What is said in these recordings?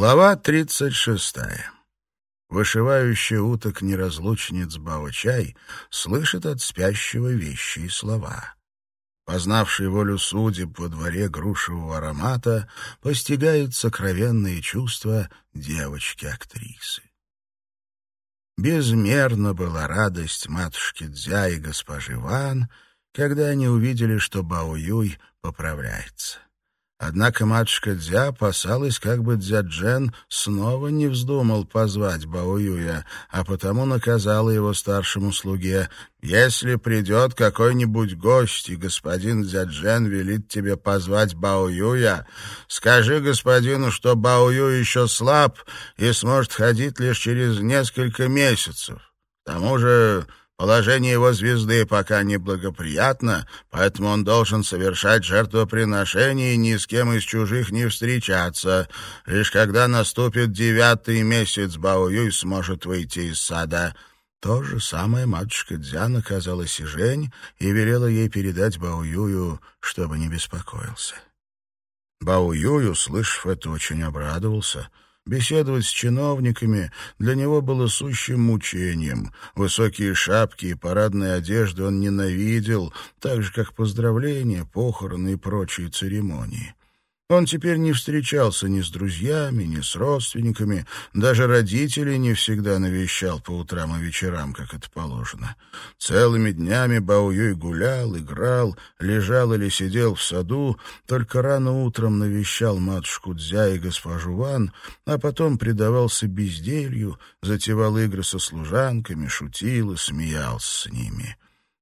Глава тридцать шестая. Вышивающая уток неразлучниц Бао-Чай слышит от спящего вещи и слова. Познавший волю судеб во дворе грушевого аромата постигает сокровенные чувства девочки-актрисы. Безмерна была радость матушки Дзя и госпожи Ван, когда они увидели, что Бао-Юй поправляется. Однако матушка Дзя опасалась, как бы Дзяджен снова не вздумал позвать Баоюя, а потому наказала его старшему слуге. «Если придет какой-нибудь гость, и господин Дзяджен велит тебе позвать Баоюя, скажи господину, что Баою еще слаб и сможет ходить лишь через несколько месяцев. К тому же Положение его звезды пока неблагоприятно, поэтому он должен совершать жертвоприношение и ни с кем из чужих не встречаться. Лишь когда наступит девятый месяц, Баоюй сможет выйти из сада». То же самое матушка Дзян оказалась и Жень и велела ей передать Баоюю, чтобы не беспокоился. Баоюй, услышав это, очень обрадовался — Беседовать с чиновниками для него было сущим мучением. Высокие шапки и парадные одежды он ненавидел, так же, как поздравления, похороны и прочие церемонии. Он теперь не встречался ни с друзьями, ни с родственниками, даже родителей не всегда навещал по утрам и вечерам, как это положено. Целыми днями Баоюй гулял, играл, лежал или сидел в саду, только рано утром навещал матушку Дзя и госпожу Ван, а потом предавался безделью, затевал игры со служанками, шутил и смеялся с ними.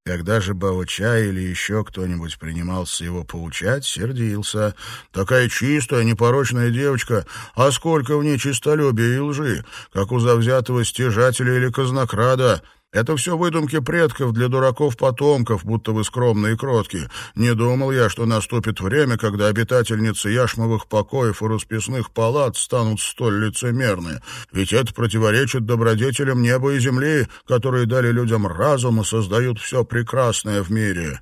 Когда же Бао-Чай или еще кто-нибудь принимался его поучать, сердился. «Такая чистая, непорочная девочка, а сколько в ней честолюбия и лжи, как у завзятого стяжателя или казнокрада!» Это все выдумки предков для дураков-потомков, будто вы скромные и кроткие. Не думал я, что наступит время, когда обитательницы яшмовых покоев и расписных палат станут столь лицемерны. Ведь это противоречит добродетелям неба и земли, которые дали людям разум и создают все прекрасное в мире».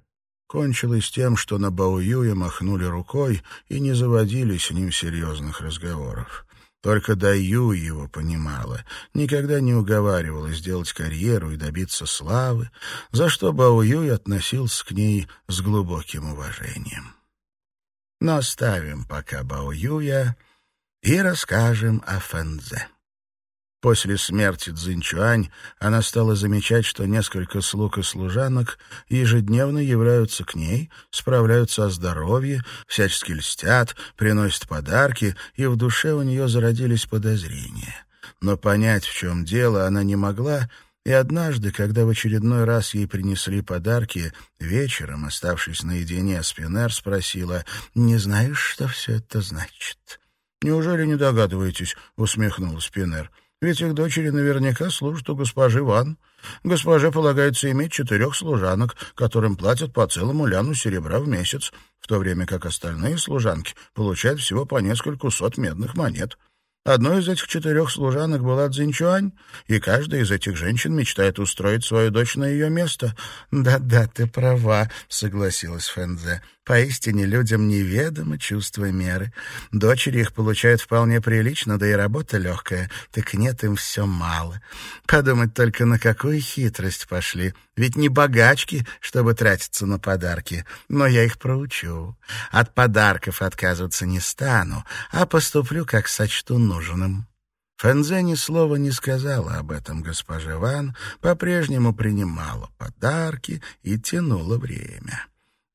Кончилось тем, что на Баоюе махнули рукой и не заводили с ним серьезных разговоров. Только Даю его понимала, никогда не уговаривала сделать карьеру и добиться славы, за что Бао Юй относился к ней с глубоким уважением. Но оставим пока Бао Юя и расскажем о Фэнзе. После смерти Цзиньчуань она стала замечать, что несколько слуг и служанок ежедневно являются к ней, справляются о здоровье, всячески льстят, приносят подарки, и в душе у нее зародились подозрения. Но понять, в чем дело, она не могла, и однажды, когда в очередной раз ей принесли подарки, вечером, оставшись наедине, Спинер спросила, «Не знаешь, что все это значит?» «Неужели не догадываетесь?» — усмехнулась Спинер. Ведь их дочери наверняка служат у госпожи Ван. Госпоже полагается иметь четырех служанок, которым платят по целому ляну серебра в месяц, в то время как остальные служанки получают всего по нескольку сот медных монет. Одной из этих четырех служанок была Цзиньчуань, и каждая из этих женщин мечтает устроить свою дочь на ее место. «Да-да, ты права», — согласилась Фэнзе. Поистине людям неведомо чувство меры. Дочери их получают вполне прилично, да и работа легкая. Так нет, им все мало. Подумать только, на какую хитрость пошли. Ведь не богачки, чтобы тратиться на подарки. Но я их проучу. От подарков отказываться не стану, а поступлю, как сочту нужным. Фэнзе ни слова не сказала об этом госпоже Ван, по-прежнему принимала подарки и тянула время.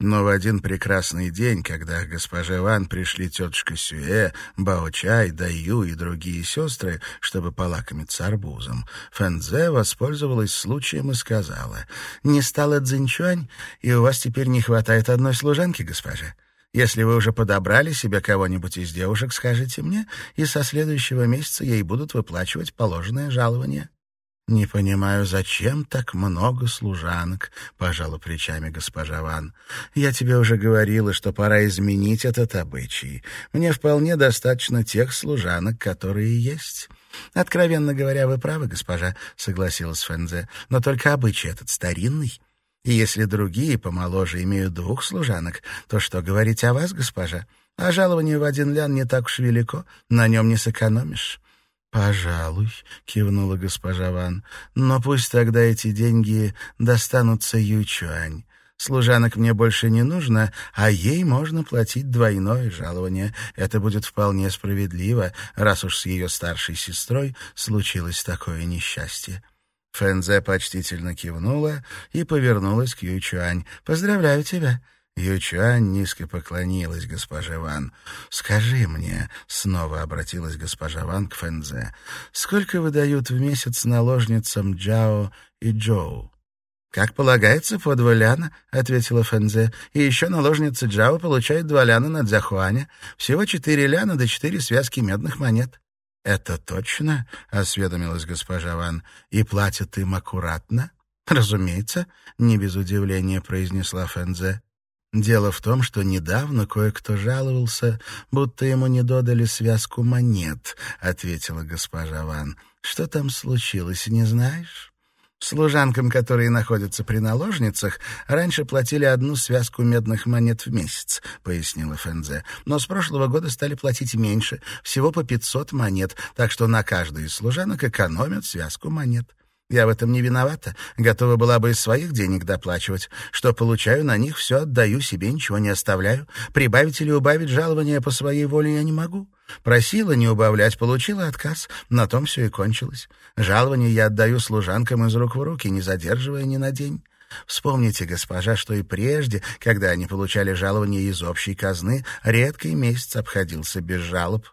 Но в один прекрасный день, когда госпоже Ван пришли тетушка Сюэ, Бао-Чай, Даю и другие сестры, чтобы полакомиться арбузом, Фэнзе воспользовалась случаем и сказала, «Не стало Цзиньчуань, и у вас теперь не хватает одной служанки, госпожа. Если вы уже подобрали себе кого-нибудь из девушек, скажите мне, и со следующего месяца ей будут выплачивать положенное жалование». «Не понимаю, зачем так много служанок?» — пожала плечами госпожа Ван. «Я тебе уже говорила, что пора изменить этот обычай. Мне вполне достаточно тех служанок, которые есть». «Откровенно говоря, вы правы, госпожа», — согласилась Фэнзе. «Но только обычай этот старинный». И если другие помоложе имеют двух служанок, то что говорить о вас, госпожа? А жалование в один лян не так уж велико, на нем не сэкономишь». «Пожалуй», — кивнула госпожа Ван, — «но пусть тогда эти деньги достанутся Ючуань. Служанок мне больше не нужно, а ей можно платить двойное жалование. Это будет вполне справедливо, раз уж с ее старшей сестрой случилось такое несчастье». Фэнзе почтительно кивнула и повернулась к Ючуань. «Поздравляю тебя. Ючуань низко поклонилась госпоже Ван. «Скажи мне», — снова обратилась госпожа Ван к Фэнзе, «сколько выдают в месяц наложницам Джао и Джоу?» «Как полагается, по два ляна», — ответила Фэнзе. «И еще наложница Джао получает два ляна на Дзяхуаня. Всего четыре ляна до четыре связки медных монет». «Это точно?» — осведомилась госпожа Ван. «И платят им аккуратно?» «Разумеется», — не без удивления произнесла Фэнзе. Дело в том, что недавно кое-кто жаловался, будто ему не додали связку монет, ответила госпожа Ван. Что там случилось, не знаешь? Служанкам, которые находятся при наложницах, раньше платили одну связку медных монет в месяц, пояснила Фензе. Но с прошлого года стали платить меньше, всего по 500 монет, так что на каждую из служанок экономят связку монет. Я в этом не виновата. Готова была бы из своих денег доплачивать. Что получаю, на них все отдаю, себе ничего не оставляю. Прибавить или убавить жалование по своей воле я не могу. Просила не убавлять, получила отказ. На том все и кончилось. Жалование я отдаю служанкам из рук в руки, не задерживая ни на день. Вспомните, госпожа, что и прежде, когда они получали жалование из общей казны, редкий месяц обходился без жалоб.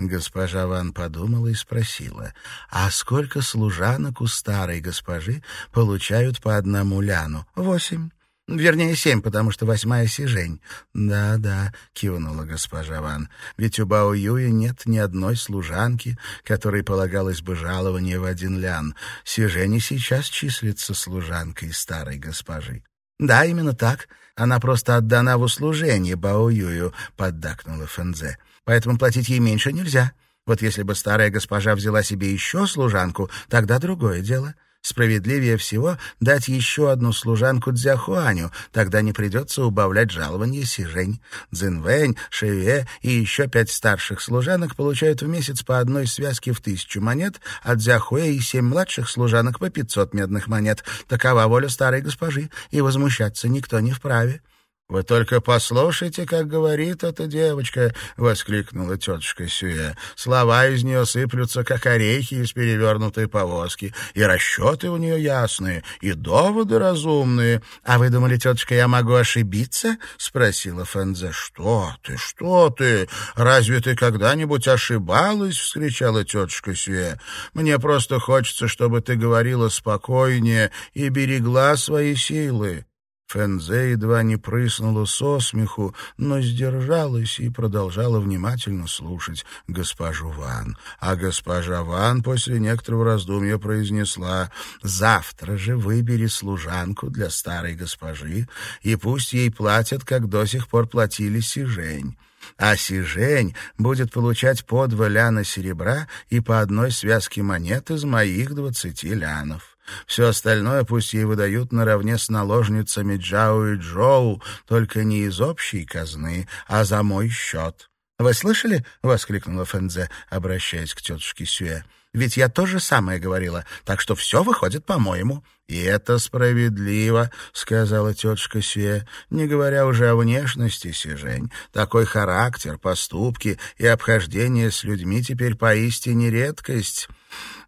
Госпожа Ван подумала и спросила, «А сколько служанок у старой госпожи получают по одному ляну?» «Восемь». Вернее, семь, потому что восьмая сижень. Да-да, кивнула госпожа Ван. Ведь у Бао Юя нет ни одной служанки, которой полагалось бы жалование в один лян. Сижень и сейчас числится служанкой старой госпожи. Да, именно так. Она просто отдана в услужение Бао Юю, поддакнула Фэнзе поэтому платить ей меньше нельзя. Вот если бы старая госпожа взяла себе еще служанку, тогда другое дело. Справедливее всего дать еще одну служанку Дзяхуаню, тогда не придется убавлять жалование Сижень. Цзинвэнь, Шеве и еще пять старших служанок получают в месяц по одной связке в тысячу монет, а Дзяхуэ и семь младших служанок по пятьсот медных монет. Такова воля старой госпожи, и возмущаться никто не вправе. «Вы только послушайте, как говорит эта девочка!» — воскликнула тетушка Сюэ. «Слова из нее сыплются, как орехи из перевернутой повозки, и расчеты у нее ясные, и доводы разумные. А вы думали, тетушка, я могу ошибиться?» — спросила Фэнзе. «Что ты, что ты? Разве ты когда-нибудь ошибалась?» — вскричала тетушка Сюэ. «Мне просто хочется, чтобы ты говорила спокойнее и берегла свои силы». Фэнзе едва не прыснула со смеху, но сдержалась и продолжала внимательно слушать госпожу Ван. А госпожа Ван после некоторого раздумья произнесла «Завтра же выбери служанку для старой госпожи, и пусть ей платят, как до сих пор платили Сижень» а Сижень будет получать по два ляна серебра и по одной связке монет из моих двадцати лянов. Все остальное пусть ей выдают наравне с наложницами Джао и Джоу, только не из общей казны, а за мой счет. «Вы слышали?» — воскликнула Фэнзе, обращаясь к тетушке Сюэ. «Ведь я то же самое говорила, так что все выходит по-моему». «И это справедливо», — сказала тетушка Сюэ, не говоря уже о внешности Сижень. «Такой характер, поступки и обхождение с людьми теперь поистине редкость».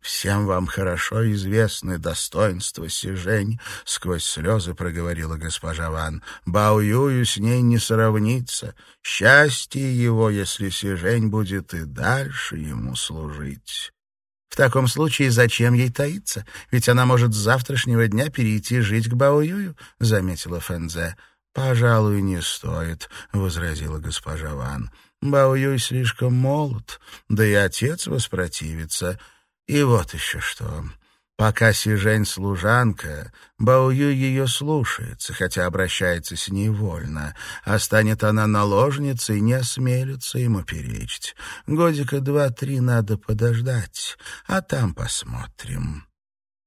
Всем вам хорошо известны достоинства Сижень, — сквозь слезы проговорила госпожа Ван. Бао Юю с ней не сравнится. Счастье его, если Сижень будет и дальше ему служить. В таком случае зачем ей таиться? Ведь она может с завтрашнего дня перейти жить к Бао Юю, — заметила Фэнзе. «Пожалуй, не стоит», — возразила госпожа Ван. «Бао Юй слишком молод, да и отец воспротивится. И вот еще что. Пока Сижень служанка, Баую ее слушается, хотя обращается с ней вольно, а станет она наложницей, не осмелится ему перечить. Годика два-три надо подождать, а там посмотрим.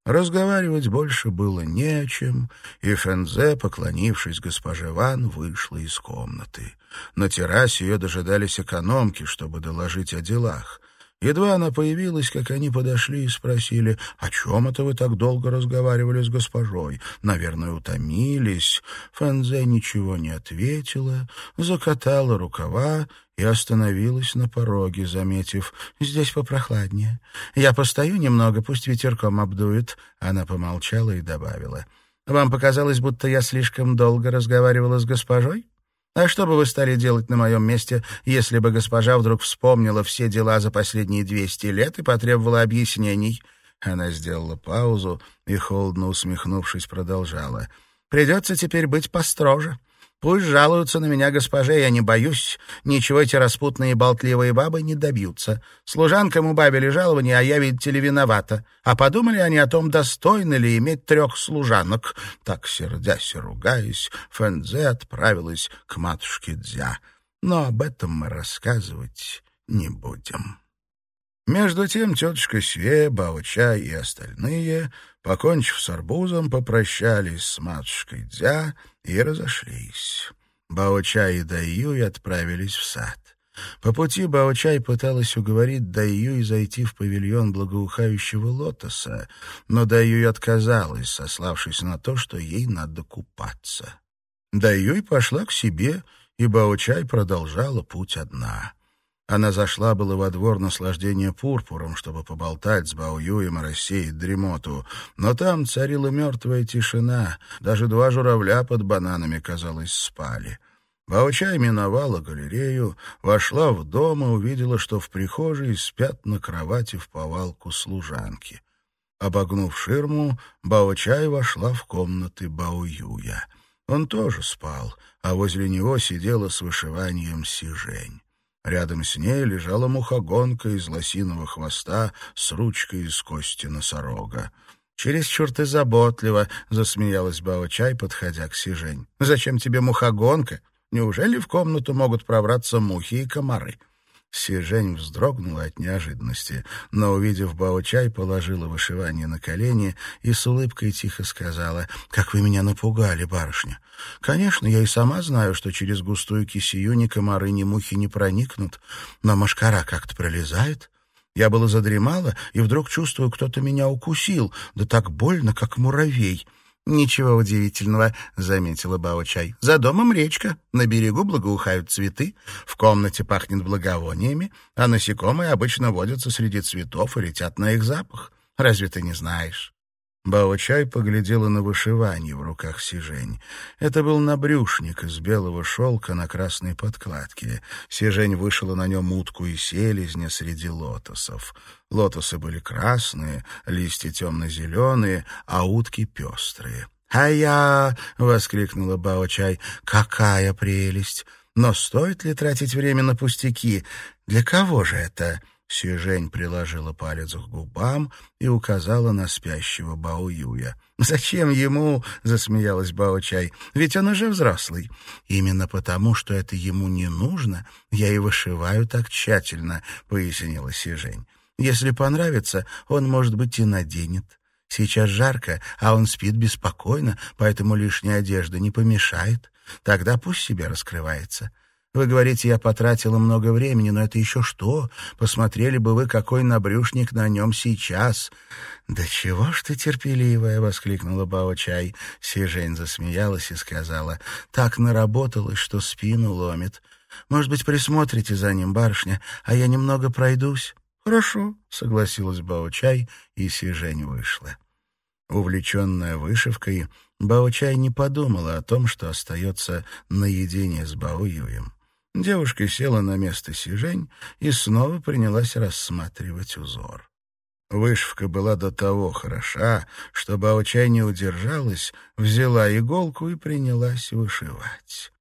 Разговаривать больше было не о чем, и Фензе, поклонившись госпоже Ван, вышла из комнаты. На террасе ее дожидались экономки, чтобы доложить о делах. Едва она появилась, как они подошли и спросили, «О чем это вы так долго разговаривали с госпожой? Наверное, утомились?» Фэнзе ничего не ответила, закатала рукава и остановилась на пороге, заметив, «Здесь попрохладнее. Я постою немного, пусть ветерком обдует». Она помолчала и добавила, «Вам показалось, будто я слишком долго разговаривала с госпожой?» А что бы вы стали делать на моем месте, если бы госпожа вдруг вспомнила все дела за последние двести лет и потребовала объяснений?» Она сделала паузу и, холодно усмехнувшись, продолжала. «Придется теперь быть построже. Пусть жалуются на меня госпоже, я не боюсь. Ничего эти распутные болтливые бабы не добьются. Служанкам убавили жалование, а я, видите ли, виновата. А подумали они о том, достойно ли иметь трех служанок. Так, сердясь и ругаясь, Фэнзе отправилась к матушке Дзя. Но об этом мы рассказывать не будем. Между тем тетушка Све, Бао-Чай и остальные, покончив с арбузом, попрощались с матушкой Дзя и разошлись. Бао-Чай и Дайюй отправились в сад. По пути Бао-Чай пыталась уговорить Дайюй зайти в павильон благоухающего лотоса, но Дайюй отказалась, сославшись на то, что ей надо купаться. Дайюй пошла к себе, и Бао-Чай продолжала путь одна — она зашла было во двор наслаждения пурпуром, чтобы поболтать с Баоюем и рассеять дремоту, но там царила мертвая тишина, даже два журавля под бананами, казалось, спали. Баучай миновала галерею, вошла в дом и увидела, что в прихожей спят на кровати в повалку служанки. Обогнув ширму, Баучай вошла в комнаты Баоюя. Он тоже спал, а возле него сидела с вышиванием Сижень. Рядом с ней лежала мухогонка из лосиного хвоста с ручкой из кости носорога. «Чересчур ты заботливо», — засмеялась Бао-чай, подходя к Сижень. «Зачем тебе мухогонка? Неужели в комнату могут пробраться мухи и комары?» Сижень вздрогнула от неожиданности, но, увидев Бао-чай, положила вышивание на колени и с улыбкой тихо сказала, «Как вы меня напугали, барышня! Конечно, я и сама знаю, что через густую кисию ни комары, ни мухи не проникнут, но машкара как-то пролезает. Я было задремала, и вдруг чувствую, кто-то меня укусил, да так больно, как муравей». «Ничего удивительного», — заметила Бао-чай. «За домом речка, на берегу благоухают цветы, в комнате пахнет благовониями, а насекомые обычно водятся среди цветов и летят на их запах. Разве ты не знаешь?» Бао-чай поглядела на вышивание в руках Сижень. Это был набрюшник из белого шелка на красной подкладке. Сижень вышила на нем утку и селезня среди лотосов. Лотосы были красные, листья темно-зеленые, а утки пестрые. «А я!» — воскликнула Бао-чай. «Какая прелесть! Но стоит ли тратить время на пустяки? Для кого же это?» Сюжень приложила палец к губам и указала на спящего Бао-Юя. «Зачем ему?» — засмеялась Бао-Чай. «Ведь он уже взрослый. Именно потому, что это ему не нужно, я и вышиваю так тщательно», — пояснила Сюжень. «Если понравится, он, может быть, и наденет. Сейчас жарко, а он спит беспокойно, поэтому лишняя одежда не помешает. Тогда пусть себе раскрывается». Вы говорите, я потратила много времени, но это еще что? Посмотрели бы вы, какой набрюшник на нем сейчас. Да чего ж ты терпеливая, воскликнула Бао-чай. Сижень засмеялась и сказала, так наработалась, что спину ломит. Может быть, присмотрите за ним, барышня, а я немного пройдусь? Хорошо, согласилась Бао-чай, и Сижень вышла. Увлеченная вышивкой, Бао-чай не подумала о том, что остается наедине с Бао-юем. Девушка села на место Сижень и снова принялась рассматривать узор. Вышивка была до того хороша, что Баочай не удержалась, взяла иголку и принялась вышивать.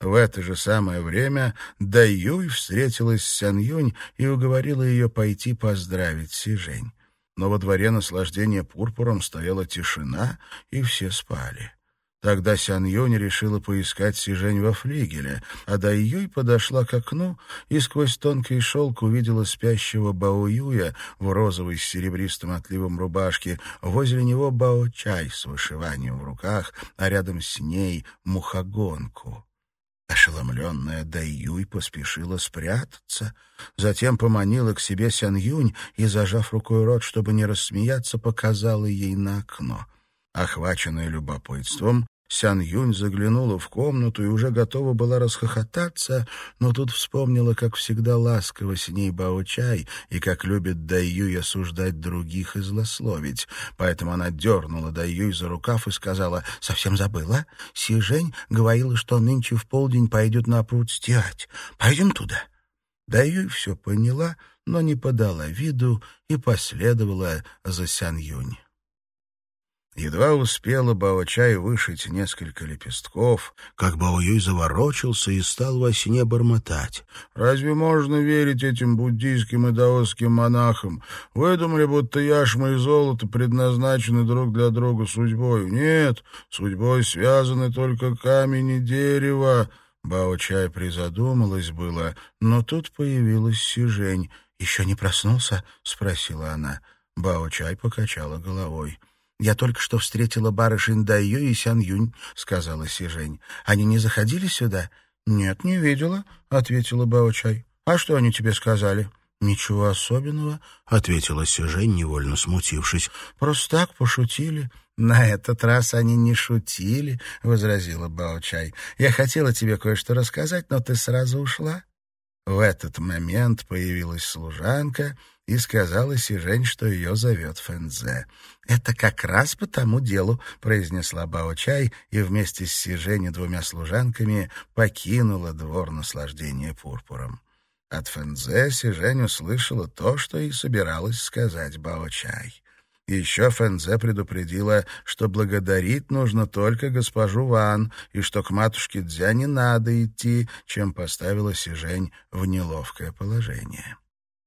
В это же самое время Даюй встретилась с Сян Юнь и уговорила ее пойти поздравить Сижень. Но во дворе наслаждения пурпуром стояла тишина, и все спали. Тогда Сян Юнь решила поискать Сижень во флигеле, а Дай Юй подошла к окну и сквозь тонкий шелк увидела спящего Бао Юя в розовой с серебристым отливом рубашке. Возле него Бао Чай с вышиванием в руках, а рядом с ней мухогонку. Ошеломленная Даюй поспешила спрятаться, затем поманила к себе Сян Юнь и, зажав рукой рот, чтобы не рассмеяться, показала ей на окно. Охваченная любопытством, Сян Юнь заглянула в комнату и уже готова была расхохотаться, но тут вспомнила, как всегда ласково с ней Бао-чай и как любит Даюй осуждать других и злословить. Поэтому она дернула Даюй за рукав и сказала, «Совсем забыла? Си Жень говорила, что нынче в полдень пойдет на пруд стирать. Пойдем туда». Даюй все поняла, но не подала виду и последовала за Сян Юнь. Едва успела Бао-чай вышить несколько лепестков, как Бао-юй заворочился и стал во сне бормотать. «Разве можно верить этим буддийским и даосским монахам? Выдумали, будто яшма и золото предназначены друг для друга судьбой. Нет, судьбой связаны только камень и дерево». Бао-чай призадумалась было, но тут появилась Сижень. «Еще не проснулся?» — спросила она. Бао-чай покачала головой. «Я только что встретила барышень Дайо и Сян Юнь», — сказала Сижень. «Они не заходили сюда?» «Нет, не видела», — ответила Бао-чай. «А что они тебе сказали?» «Ничего особенного», — ответила Сижень, невольно смутившись. «Просто так пошутили». «На этот раз они не шутили», — возразила Бао-чай. «Я хотела тебе кое-что рассказать, но ты сразу ушла». В этот момент появилась служанка — и сказала Сижень, что ее зовет Фэнзе. «Это как раз по тому делу», — произнесла Бао-чай и вместе с Сижень и двумя служанками покинула двор наслаждения пурпуром. От Фэнзе Сижень услышала то, что и собиралась сказать Бао-чай. Еще Фэнзе предупредила, что благодарить нужно только госпожу Ван, и что к матушке Дзя не надо идти, чем поставила Сижень в неловкое положение.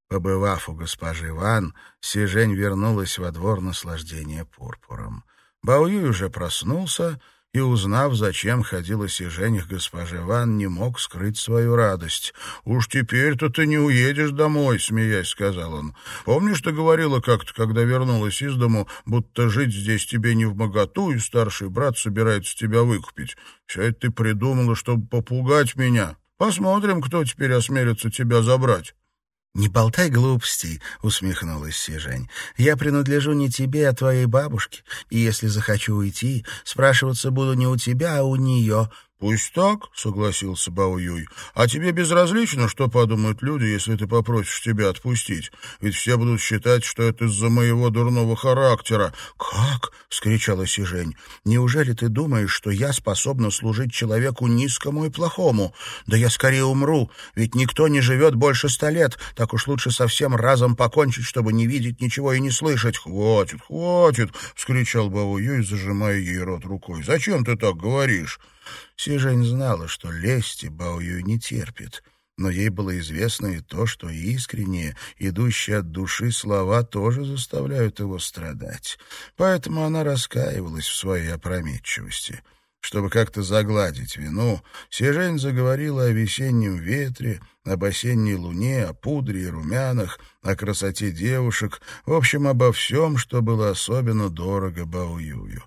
Побывав у госпожи Ван, Сижень вернулась во двор наслаждения пурпуром. Баоюй уже проснулся и, узнав, зачем ходила Сижень к госпоже Ван, не мог скрыть свою радость. «Уж теперь-то ты не уедешь домой», — смеясь сказал он. «Помнишь, ты говорила как-то, когда вернулась из дому, будто жить здесь тебе не в моготу, и старший брат собирается тебя выкупить? Все это ты придумала, чтобы попугать меня. Посмотрим, кто теперь осмелится тебя забрать». «Не болтай глупостей», — усмехнулась Сижень. «Я принадлежу не тебе, а твоей бабушке, и если захочу уйти, спрашиваться буду не у тебя, а у нее. «Пусть так», — согласился Бао-Юй. «А тебе безразлично, что подумают люди, если ты попросишь тебя отпустить? Ведь все будут считать, что это из-за моего дурного характера». «Как?» — вскричала Сижень. «Неужели ты думаешь, что я способна служить человеку низкому и плохому? Да я скорее умру, ведь никто не живет больше ста лет. Так уж лучше совсем разом покончить, чтобы не видеть ничего и не слышать». «Хватит, хватит!» — вскричал Бао-Юй, зажимая ей рот рукой. «Зачем ты так говоришь?» Сижень знала, что лести Баою не терпит, но ей было известно и то, что искренние, идущие от души слова тоже заставляют его страдать. Поэтому она раскаивалась в своей опрометчивости. Чтобы как-то загладить вину, Сижень заговорила о весеннем ветре, об осенней луне, о пудре и румянах, о красоте девушек, в общем, обо всем, что было особенно дорого Баоюю.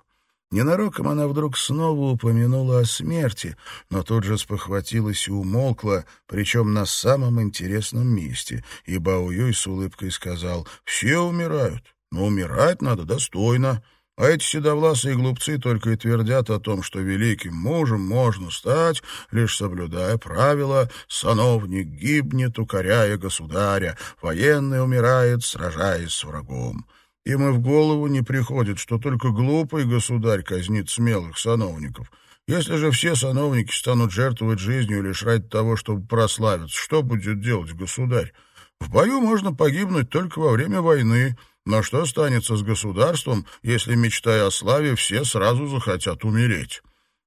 Ненароком она вдруг снова упомянула о смерти, но тут же спохватилась и умолкла, причем на самом интересном месте, и Бао Юй с улыбкой сказал «Все умирают, но умирать надо достойно». А эти седовласые глупцы только и твердят о том, что великим мужем можно стать, лишь соблюдая правила «сановник гибнет, укоряя государя, военный умирает, сражаясь с врагом». Им и в голову не приходит, что только глупый государь казнит смелых сановников. Если же все сановники станут жертвовать жизнью лишь ради того, чтобы прославиться, что будет делать государь? В бою можно погибнуть только во время войны, но что станется с государством, если, мечтая о славе, все сразу захотят умереть?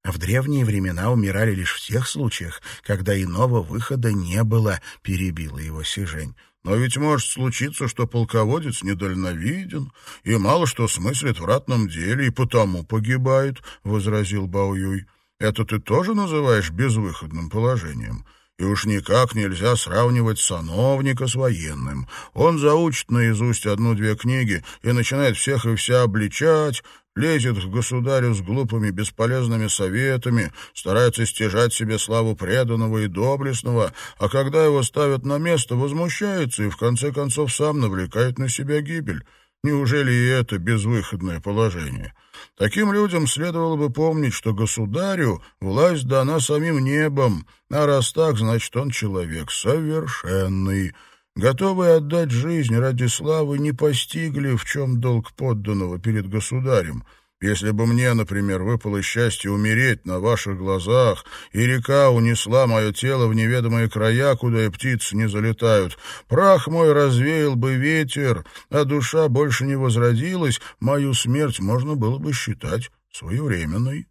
В древние времена умирали лишь в тех случаях, когда иного выхода не было, перебила его Сижень. Но ведь может случиться, что полководец недальновиден и мало что смыслит в ратном деле, и потому погибает, — возразил Баоюй. Это ты тоже называешь безвыходным положением? И уж никак нельзя сравнивать сановника с военным. Он заучит наизусть одну-две книги и начинает всех и вся обличать, лезет к государю с глупыми бесполезными советами, старается стяжать себе славу преданного и доблестного, а когда его ставят на место, возмущается и в конце концов сам навлекает на себя гибель. Неужели и это безвыходное положение? Таким людям следовало бы помнить, что государю власть дана самим небом, а раз так, значит, он человек совершенный, готовые отдать жизнь ради славы, не постигли, в чем долг подданного перед государем. Если бы мне, например, выпало счастье умереть на ваших глазах, и река унесла мое тело в неведомые края, куда и птицы не залетают, прах мой развеял бы ветер, а душа больше не возродилась, мою смерть можно было бы считать своевременной.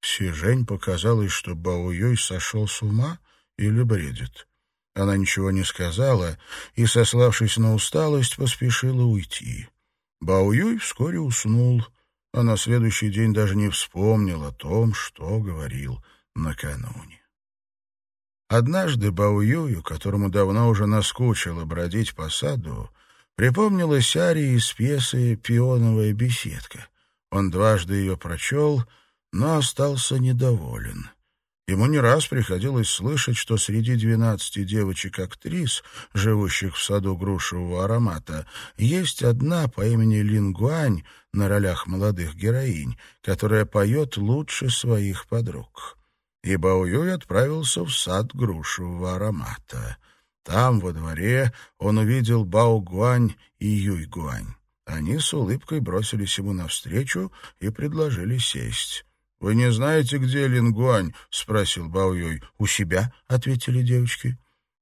Сижень показалось, что Баоюй сошел с ума или бредит. Она ничего не сказала и, сославшись на усталость, поспешила уйти. Баоюй вскоре уснул, а на следующий день даже не вспомнил о том, что говорил накануне. Однажды Баоюю, которому давно уже наскучило бродить по саду, припомнилась ария из пьесы «Пионовая беседка». Он дважды ее прочел, но остался недоволен. Ему не раз приходилось слышать, что среди двенадцати девочек-актрис, живущих в саду грушевого аромата, есть одна по имени Лингуань на ролях молодых героинь, которая поет лучше своих подруг. И Баоюй отправился в сад грушевого аромата. Там, во дворе, он увидел Бао Гуань и Юй Гуань. Они с улыбкой бросились ему навстречу и предложили сесть. «Вы не знаете, где Лингуань?» — спросил Баоюй. «У себя», — ответили девочки.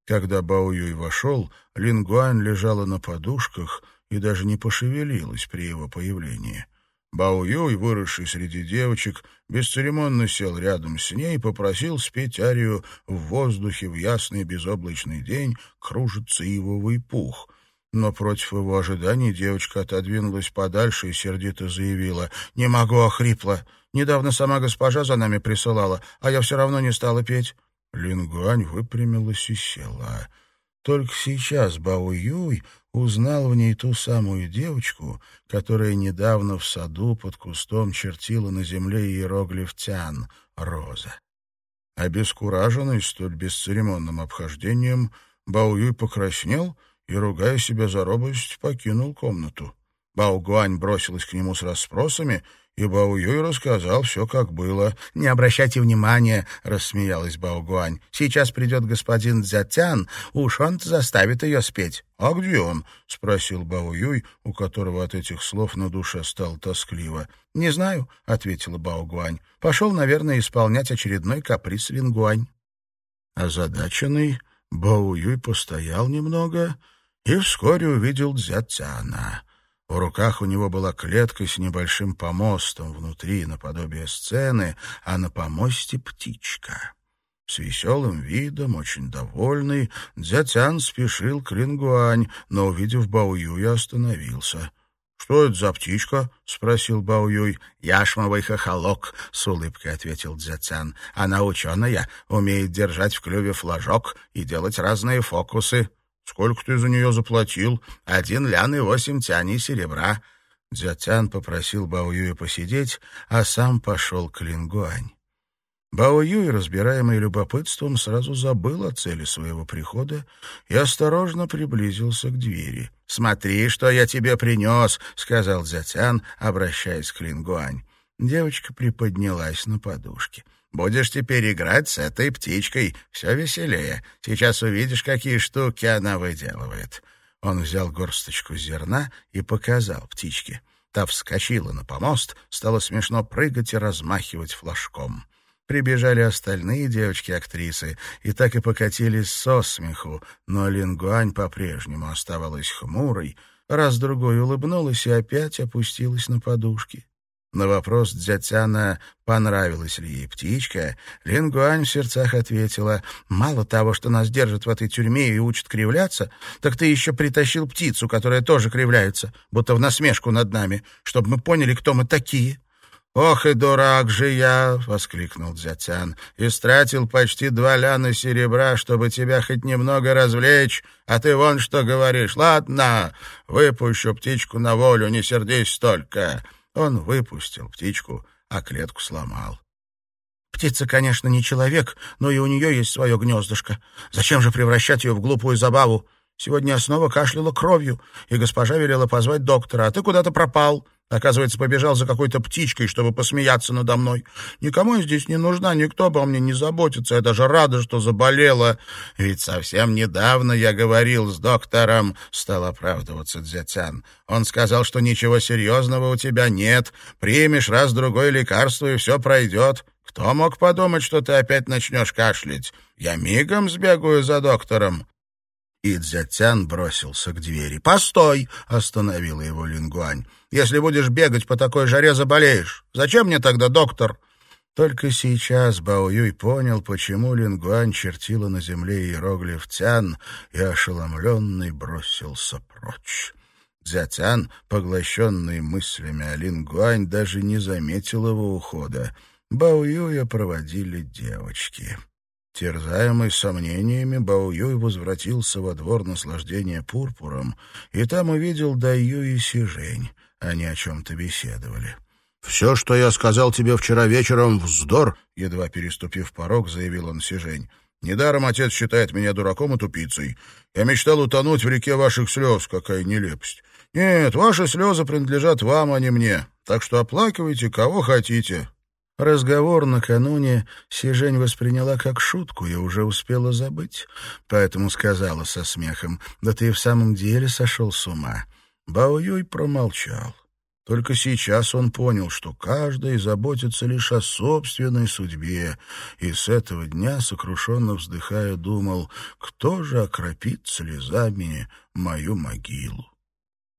Когда Баоюй вошел, Лингуань лежала на подушках и даже не пошевелилась при его появлении. Баоюй, выросший среди девочек, бесцеремонно сел рядом с ней и попросил спеть арию «В воздухе в ясный безоблачный день кружится ивовый пух». Но против его ожиданий девочка отодвинулась подальше и сердито заявила «Не могу, охрипла. Недавно сама госпожа за нами присылала, а я все равно не стала петь». Лингуань выпрямилась и села. Только сейчас Бао Юй узнал в ней ту самую девочку, которая недавно в саду под кустом чертила на земле иероглиф Тян — роза. Обескураженный столь бесцеремонным обхождением, Бао Юй покраснел и, ругая себя за робость, покинул комнату. Бао Гуань бросилась к нему с расспросами — и Бао Юй рассказал все, как было. «Не обращайте внимания», — рассмеялась Бао Гуань. «Сейчас придет господин Дзятян, уж он заставит ее спеть». «А где он?» — спросил Бао Юй, у которого от этих слов на душе стало тоскливо. «Не знаю», — ответила Бао Гуань. «Пошел, наверное, исполнять очередной каприз Лингуань». Озадаченный, Бао Юй постоял немного и вскоре увидел Дзятяна. В руках у него была клетка с небольшим помостом внутри, наподобие сцены, а на помосте птичка. С веселым видом, очень довольный, Дзятян спешил к Лингуань, но, увидев Баоюя, остановился. — Что это за птичка? — спросил Баоюй. — Яшмовый хохолок, — с улыбкой ответил Дзятян. — Она ученая, умеет держать в клюве флажок и делать разные фокусы. Сколько ты за нее заплатил? Один лян и восемь тяней серебра. Дзятян попросил Бао Юя посидеть, а сам пошел к Лингуань. Бао Юй, разбираемый любопытством, сразу забыл о цели своего прихода и осторожно приблизился к двери. «Смотри, что я тебе принес», — сказал Дзятян, обращаясь к Лингуань. Девочка приподнялась на подушке. Будешь теперь играть с этой птичкой. Все веселее. Сейчас увидишь, какие штуки она выделывает». Он взял горсточку зерна и показал птичке. Та вскочила на помост, стала смешно прыгать и размахивать флажком. Прибежали остальные девочки-актрисы и так и покатились со смеху, но Лингуань по-прежнему оставалась хмурой, раз-другой улыбнулась и опять опустилась на подушки. На вопрос Дзятяна, понравилась ли ей птичка, Лингуань в сердцах ответила, «Мало того, что нас держат в этой тюрьме и учат кривляться, так ты еще притащил птицу, которая тоже кривляется, будто в насмешку над нами, чтобы мы поняли, кто мы такие». «Ох и дурак же я!» — воскликнул Дзятян. «Истратил почти два ляна серебра, чтобы тебя хоть немного развлечь, а ты вон что говоришь. Ладно, выпущу птичку на волю, не сердись столько». Он выпустил птичку, а клетку сломал. Птица, конечно, не человек, но и у нее есть свое гнездышко. Зачем же превращать ее в глупую забаву? Сегодня снова кашляла кровью, и госпожа велела позвать доктора, а ты куда-то пропал. Оказывается, побежал за какой-то птичкой, чтобы посмеяться надо мной. Никому я здесь не нужна, никто обо мне не заботится. Я даже рада, что заболела. Ведь совсем недавно я говорил с доктором, — стал оправдываться Дзятян. Он сказал, что ничего серьезного у тебя нет. Примешь раз-другой лекарство, и все пройдет. Кто мог подумать, что ты опять начнешь кашлять? Я мигом сбегаю за доктором. И Дзятян бросился к двери. «Постой!» — остановила его Лингуань. «Если будешь бегать по такой жаре, заболеешь. Зачем мне тогда доктор?» Только сейчас Бао Юй понял, почему Лингуань чертила на земле иероглиф «Тян» и ошеломленный бросился прочь. Дзятян, поглощенный мыслями о Лингуань, даже не заметил его ухода. Бао Юя проводили девочки. Терзаемый сомнениями, Бао Юй возвратился во двор наслаждения пурпуром, и там увидел Даю и Сижень. Они о чем-то беседовали. «Все, что я сказал тебе вчера вечером, вздор!» Едва переступив порог, заявил он Сижень. «Недаром отец считает меня дураком и тупицей. Я мечтал утонуть в реке ваших слез. Какая нелепость! Нет, ваши слезы принадлежат вам, а не мне. Так что оплакивайте, кого хотите. Разговор накануне Сижень восприняла как шутку и уже успела забыть, поэтому сказала со смехом, «Да ты в самом деле сошел с ума». Бао Юй промолчал. Только сейчас он понял, что каждый заботится лишь о собственной судьбе, и с этого дня, сокрушенно вздыхая, думал, кто же окропит слезами мою могилу.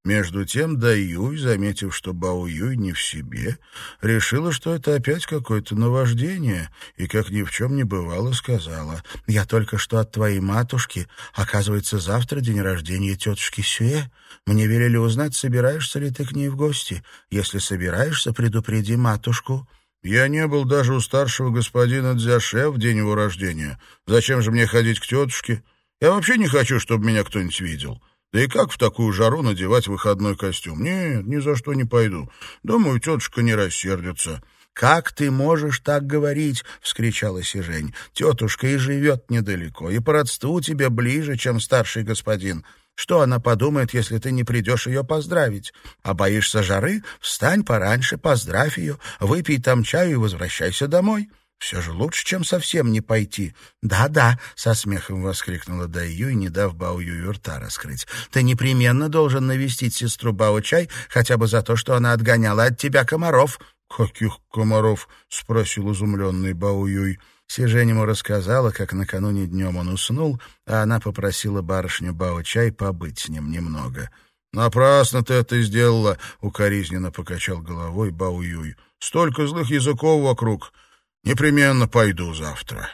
Между тем Даюй, заметив, что Бао Юй не в себе, решила, что это опять какое-то наваждение, и, как ни в чем не бывало, сказала, «Я только что от твоей матушки. Оказывается, завтра день рождения тетушки Сюэ. Мне велели узнать, собираешься ли ты к ней в гости. Если собираешься, предупреди матушку». «Я не был даже у старшего господина Дзяше в день его рождения. Зачем же мне ходить к тетушке? Я вообще не хочу, чтобы меня кто-нибудь видел». Да и как в такую жару надевать выходной костюм? Нет, ни за что не пойду. Думаю, тетушка не рассердится. «Как ты можешь так говорить?» — вскричала Сижень. «Тетушка и живет недалеко, и по родству тебе ближе, чем старший господин. Что она подумает, если ты не придешь ее поздравить? А боишься жары? Встань пораньше, поздравь ее, выпей там чаю и возвращайся домой». Все же лучше, чем совсем не пойти. Да-да, со смехом воскликнула Даю, не дав Бао Юю рта раскрыть. Ты непременно должен навестить сестру Бао Чай, хотя бы за то, что она отгоняла от тебя комаров. Каких комаров? спросил изумленный Бао Юй. Сижень ему рассказала, как накануне днем он уснул, а она попросила барышню Бао Чай побыть с ним немного. «Напрасно ты это сделала!» — укоризненно покачал головой Бао Юй. «Столько злых языков вокруг!» Непременно пойду завтра.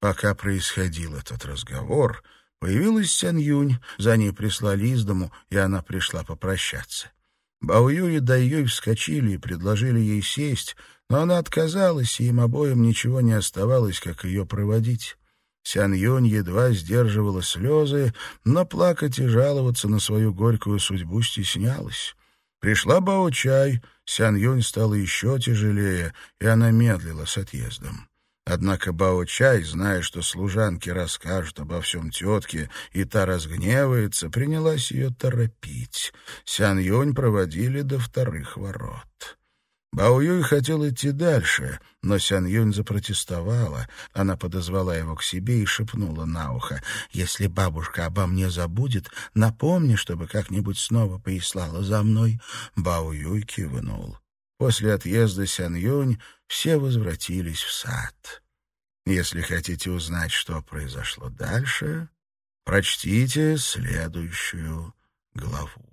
Пока происходил этот разговор, появилась Сян Юнь, за ней прислали из дому, и она пришла попрощаться. Бао Юй и Дай Юй вскочили и предложили ей сесть, но она отказалась, и им обоим ничего не оставалось, как ее проводить. Сян Юнь едва сдерживала слезы, но плакать и жаловаться на свою горькую судьбу стеснялась. Пришла Бао-чай, Сян Юнь стала еще тяжелее, и она медлила с отъездом. Однако Бао-чай, зная, что служанки расскажут обо всем тетке, и та разгневается, принялась ее торопить. Сян Юнь проводили до вторых ворот. Бао Юй хотел идти дальше, но Сян Юнь запротестовала. Она подозвала его к себе и шепнула на ухо. «Если бабушка обо мне забудет, напомни, чтобы как-нибудь снова прислала за мной». Бао Юй кивнул. После отъезда Сян Юнь все возвратились в сад. Если хотите узнать, что произошло дальше, прочтите следующую главу.